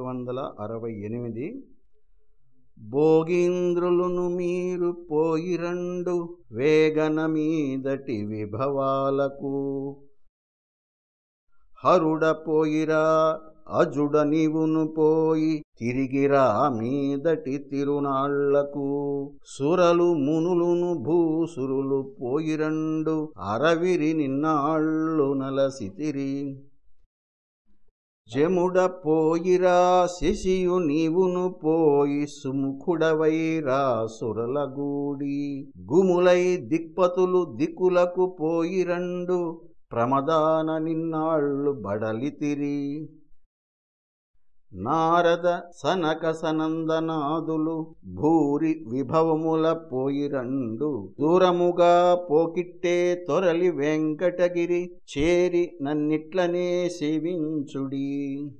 వందల అరవై ఎనిమిది. భోగీంద్రులను మీరు పోయిరండు వేగన మీదటి విభవాలకు. హరుడ పోయిరా అజుడ నీవును పోయి తిరిగిరా మీదటి తిరునాళ్ళకు. సురలు మునులును భూసురులు పోయిరండు అరవిరి నిన్నాళ్ళు నలసితిరి జముడ పోయిరా శిశియు నీవును పోయి సుముఖుడవైరా సురలగూడి. గుములై దిక్పతులు దిక్కులకు పోయిరండు ప్రమదాన నిన్నాళ్ళు బడలితిరి నారద సనక సనందనాదులు భూరి విభవముల పోయిరండు. దూరముగా పోకిట్టే తొరలి వెంకటగిరి చేరి నన్నిట్లనే సేవించుడి.